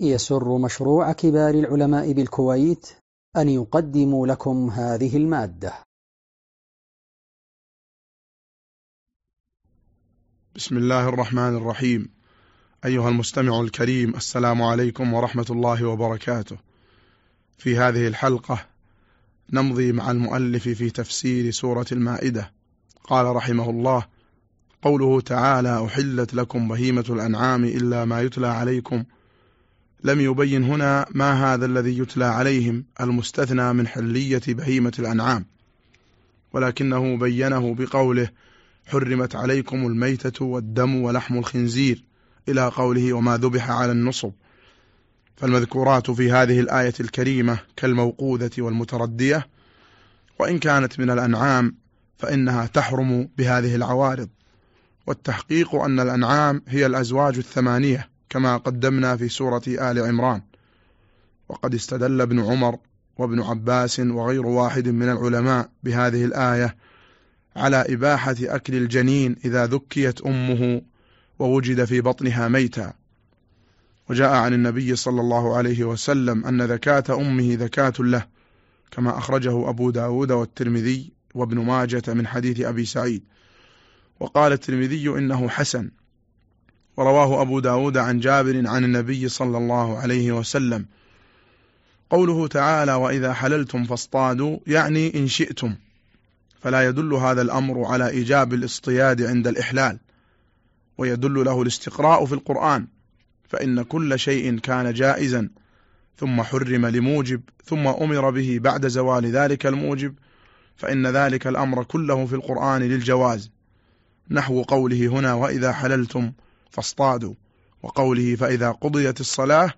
يسر مشروع كبار العلماء بالكويت أن يقدم لكم هذه المادة. بسم الله الرحمن الرحيم. أيها المستمع الكريم السلام عليكم ورحمة الله وبركاته. في هذه الحلقة نمضي مع المؤلف في تفسير سورة المائدة. قال رحمه الله قوله تعالى أحلت لكم بهيمة الأنعام إلا ما يتلى عليكم لم يبين هنا ما هذا الذي يتلى عليهم المستثنى من حلية بهيمة الأنعام ولكنه بينه بقوله حرمت عليكم الميتة والدم ولحم الخنزير إلى قوله وما ذبح على النصب فالمذكورات في هذه الآية الكريمة كالموقوذة والمتردية وإن كانت من الأنعام فإنها تحرم بهذه العوارض والتحقيق أن الأنعام هي الأزواج الثمانية كما قدمنا في سورة آل عمران. وقد استدل ابن عمر وابن عباس وغير واحد من العلماء بهذه الآية على إباحة أكل الجنين إذا ذكيت أمه ووجد في بطنها ميتا. وجاء عن النبي صلى الله عليه وسلم أن ذكاة أمه ذكاة له كما أخرجه أبو داود والترمذي وابن ماجة من حديث أبي سعيد. وقال الترمذي إنه حسن. ورواه أبو داود عن جابر عن النبي صلى الله عليه وسلم. قوله تعالى وإذا حللتم فاصطادوا يعني إن شئتم. فلا يدل هذا الأمر على إيجاب الاصطياد عند الإحلال ويدل له الاستقراء في القرآن. فإن كل شيء كان جائزا ثم حرم لموجب ثم أمر به بعد زوال ذلك الموجب فإن ذلك الأمر كله في القرآن للجواز. نحو قوله هنا وإذا حللتم فاصطادوا. وقوله فإذا قضيت الصلاة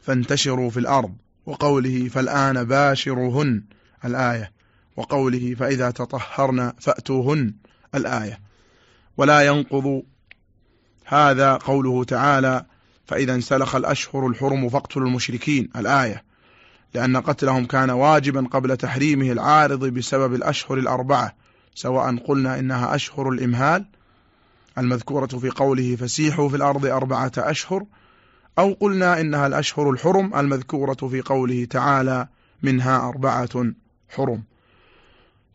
فانتشروا في الأرض. وقوله فالآن باشرهن الآية. وقوله فإذا تطهرن فأتوهن الآية. ولا ينقض. هذا قوله تعالى فإذا انسلخ الأشهر الحرم فاقتلوا المشركين الآية. لأن قتلهم كان واجبا قبل تحريمه العارض بسبب الأشهر الأربعة. سواء قلنا إنها أشهر الإمهال المذكورة في قوله فسيحوا في الأرض أربعة أشهر أو قلنا إنها الأشهر الحرم المذكورة في قوله تعالى منها أربعة حرم.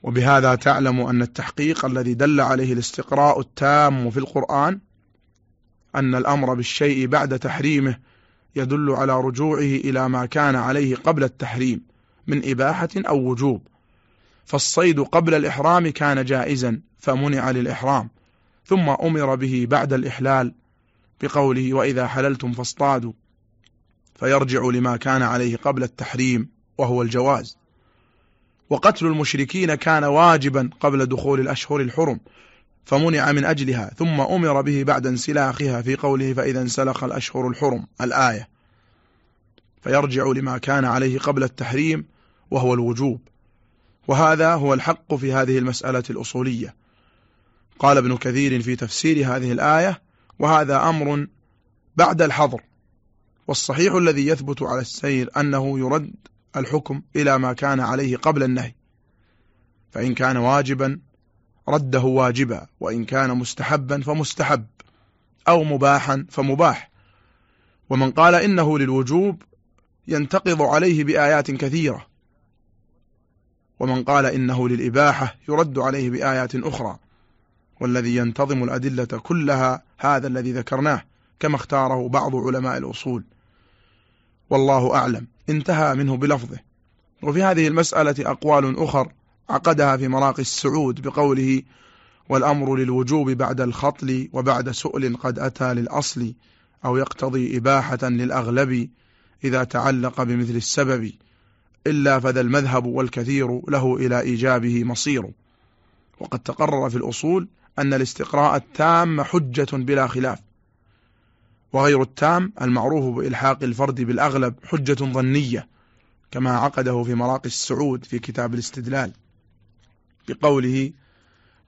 وبهذا تعلم أن التحقيق الذي دل عليه الاستقراء التام في القرآن أن الأمر بالشيء بعد تحريمه يدل على رجوعه إلى ما كان عليه قبل التحريم من إباحة أو وجوب. فالصيد قبل الإحرام كان جائزا فمنع للإحرام. ثم أمر به بعد الإحلال بقوله وإذا حللتم فاصطادوا فيرجع لما كان عليه قبل التحريم وهو الجواز. وقتل المشركين كان واجبا قبل دخول الأشهر الحرم فمنع من أجلها. ثم أمر به بعد انسلاخها في قوله فإذا انسلخ الأشهر الحرم الآية. فيرجع لما كان عليه قبل التحريم وهو الوجوب. وهذا هو الحق في هذه المسألة الأصولية. قال ابن كثير في تفسير هذه الآية وهذا أمر بعد الحظر والصحيح الذي يثبت على السير أنه يرد الحكم إلى ما كان عليه قبل النهي. فإن كان واجبا رده واجبا وإن كان مستحبا فمستحب أو مباحا فمباح. ومن قال إنه للوجوب ينتقض عليه بآيات كثيرة ومن قال إنه للإباحة يرد عليه بآيات أخرى. والذي ينتظم الأدلة كلها هذا الذي ذكرناه كما اختاره بعض علماء الأصول. والله أعلم. انتهى منه بلفظه. وفي هذه المسألة أقوال أخر عقدها في مراقي السعود بقوله والأمر للوجوب بعد الخطل وبعد سؤل قد أتى للأصل أو يقتضي إباحة للأغلب إذا تعلق بمثل السبب إلا فذا المذهب والكثير له إلى إيجابه مصير. وقد تقرر في الأصول أن الاستقراء التام حجة بلا خلاف وغير التام المعروف بإلحاق الفرد بالأغلب حجة ظنية كما عقده في مراقي السعود في كتاب الاستدلال بقوله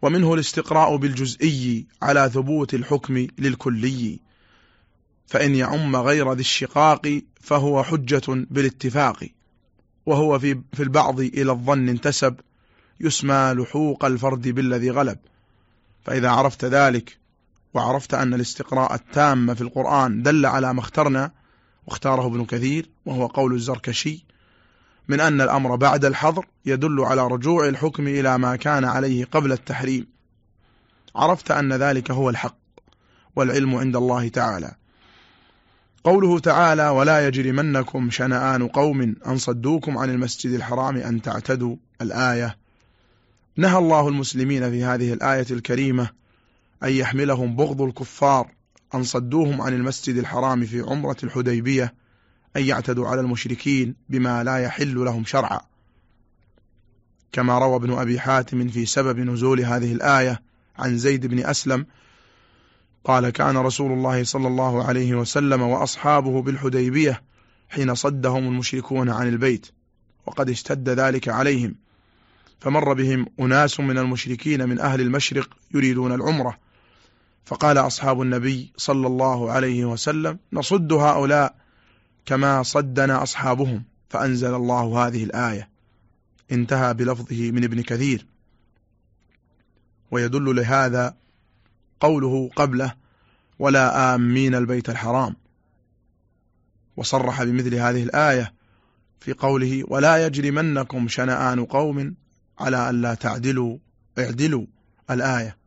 ومنه الاستقراء بالجزئي على ثبوت الحكم للكلي فإن يعم غير ذي الشقاق فهو حجة بالاتفاق وهو في, في البعض إلى الظن انتسب يسمى لحوق الفرد بالذي غلب. فإذا عرفت ذلك وعرفت أن الاستقراء التام في القرآن دل على ما اخترنا واختاره ابن كثير وهو قول الزركشي من أن الأمر بعد الحظر يدل على رجوع الحكم إلى ما كان عليه قبل التحريم. عرفت أن ذلك هو الحق والعلم عند الله تعالى. قوله تعالى ولا يجرمنكم شنآن قوم أن صدوكم عن المسجد الحرام أن تعتدوا الآية نهى الله المسلمين في هذه الآية الكريمة أن يحملهم بغض الكفار أن صدوهم عن المسجد الحرام في عمرة الحديبية أن يعتدوا على المشركين بما لا يحل لهم شرعا. كما روى ابن أبي حاتم في سبب نزول هذه الآية عن زيد بن أسلم قال كان رسول الله صلى الله عليه وسلم وأصحابه بالحديبية حين صدهم المشركون عن البيت وقد اشتد ذلك عليهم فمر بهم أناس من المشركين من أهل المشرق يريدون العمرة. فقال أصحاب النبي صلى الله عليه وسلم نصد هؤلاء كما صدنا أصحابهم فأنزل الله هذه الآية. انتهى بلفظه من ابن كثير. ويدل لهذا قوله قبله ولا آمين البيت الحرام. وصرح بمثل هذه الآية في قوله ولا يجرمنكم شنآن قوم على أن لا تعدلوا اعدلوا الآية.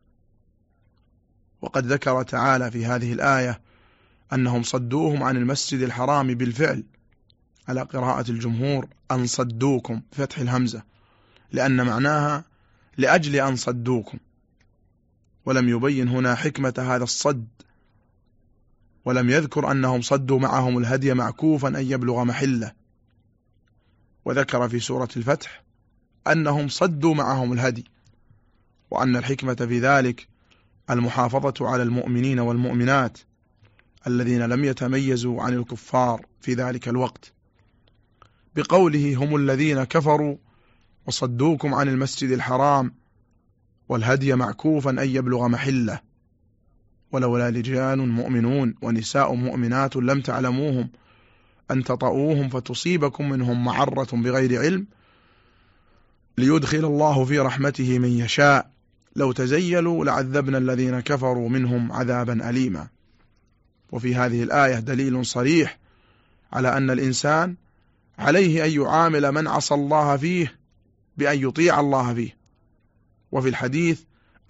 وقد ذكر تعالى في هذه الآية أنهم صدوهم عن المسجد الحرام بالفعل على قراءة الجمهور أن صدوكم بفتح الهمزة لأن معناها لأجل أن صدوكم. ولم يبين هنا حكمة هذا الصد ولم يذكر أنهم صدوا معهم الهدي معكوفا أن يبلغ محله. وذكر في سورة الفتح أنهم صدوا معهم الهدي وأن الحكمة في ذلك المحافظة على المؤمنين والمؤمنات الذين لم يتميزوا عن الكفار في ذلك الوقت. بقوله هم الذين كفروا وصدوكم عن المسجد الحرام والهدي معكوفا أن يبلغ محلة ولولا رجال مؤمنون ونساء مؤمنات لم تعلموهم أن تطؤوهم فتصيبكم منهم معرة بغير علم ليدخل الله في رحمته من يشاء. لو تزيلوا لعذبنا الذين كفروا منهم عذابا أليما. وفي هذه الآية دليل صريح على أن الإنسان عليه أن يعامل من عصى الله فيه بأن يطيع الله فيه. وفي الحديث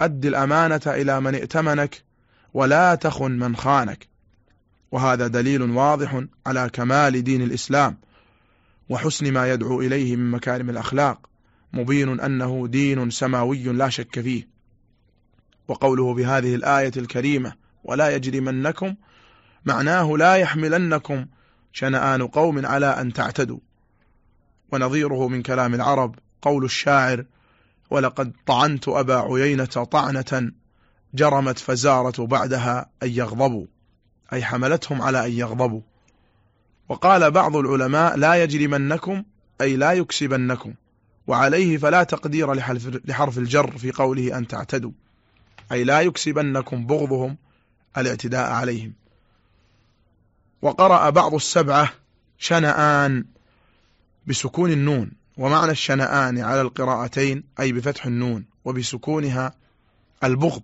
أد الأمانة إلى من ائتمنك ولا تخن من خانك. وهذا دليل واضح على كمال دين الإسلام وحسن ما يدعو إليه من مكارم الأخلاق. مبين أنه دين سماوي لا شك فيه. وقوله بهذه الآية الكريمة ولا يجرمنكم معناه لا يحملنكم شنآن قوم على أن تعتدوا ونظيره من كلام العرب قول الشاعر ولقد طعنت أبا عيينة طعنة جرمت فزارة بعدها أن يغضبوا أي حملتهم على أن يغضبوا. وقال بعض العلماء لا يجرمنكم أي لا يكسبنكم وعليه فلا تقدير لحرف الجر في قوله أن تعتدوا. أي لا يكسبنكم بغضهم الاعتداء عليهم. وقرأ بعض السبعة شنآن بسكون النون. ومعنى الشنآن على القراءتين أي بفتح النون وبسكونها البغض.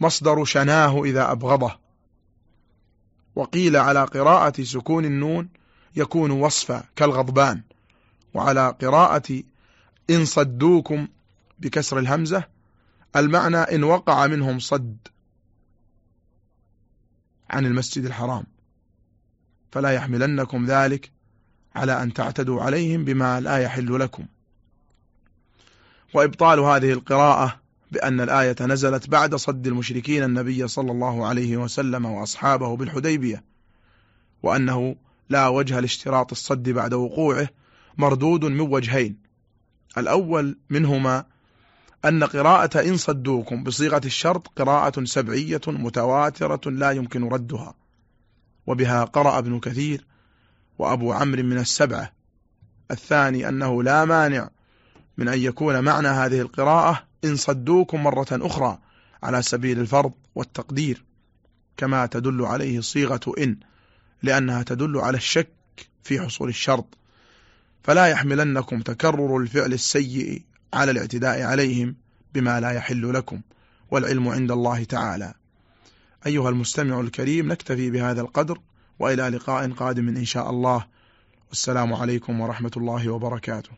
مصدر شناه إذا أبغضه. وقيل على قراءة سكون النون يكون وصفا كالغضبان. وعلى قراءة إن صدوكم بكسر الهمزة المعنى إن وقع منهم صد عن المسجد الحرام. فلا يحملنكم ذلك على أن تعتدوا عليهم بما لا يحل لكم. وإبطال هذه القراءة بأن الآية نزلت بعد صد المشركين النبي صلى الله عليه وسلم وأصحابه بالحديبية وأنه لا وجه لاشتراط الصد بعد وقوعه مردود من وجهين. الأول منهما أن قراءة إن صدوكم بصيغة الشرط قراءة سبعية متواترة لا يمكن ردها وبها قرأ ابن كثير وأبو عمرو من السبعة. الثاني أنه لا مانع من أن يكون معنى هذه القراءة إن صدوكم مرة أخرى على سبيل الفرض والتقدير كما تدل عليه صيغة إن لأنها تدل على الشك في حصول الشرط. فلا يحملنكم تكرر الفعل السيء على الاعتداء عليهم بما لا يحل لكم والعلم عند الله تعالى. أيها المستمع الكريم نكتفي بهذا القدر وإلى لقاء قادم إن شاء الله. والسلام عليكم ورحمة الله وبركاته.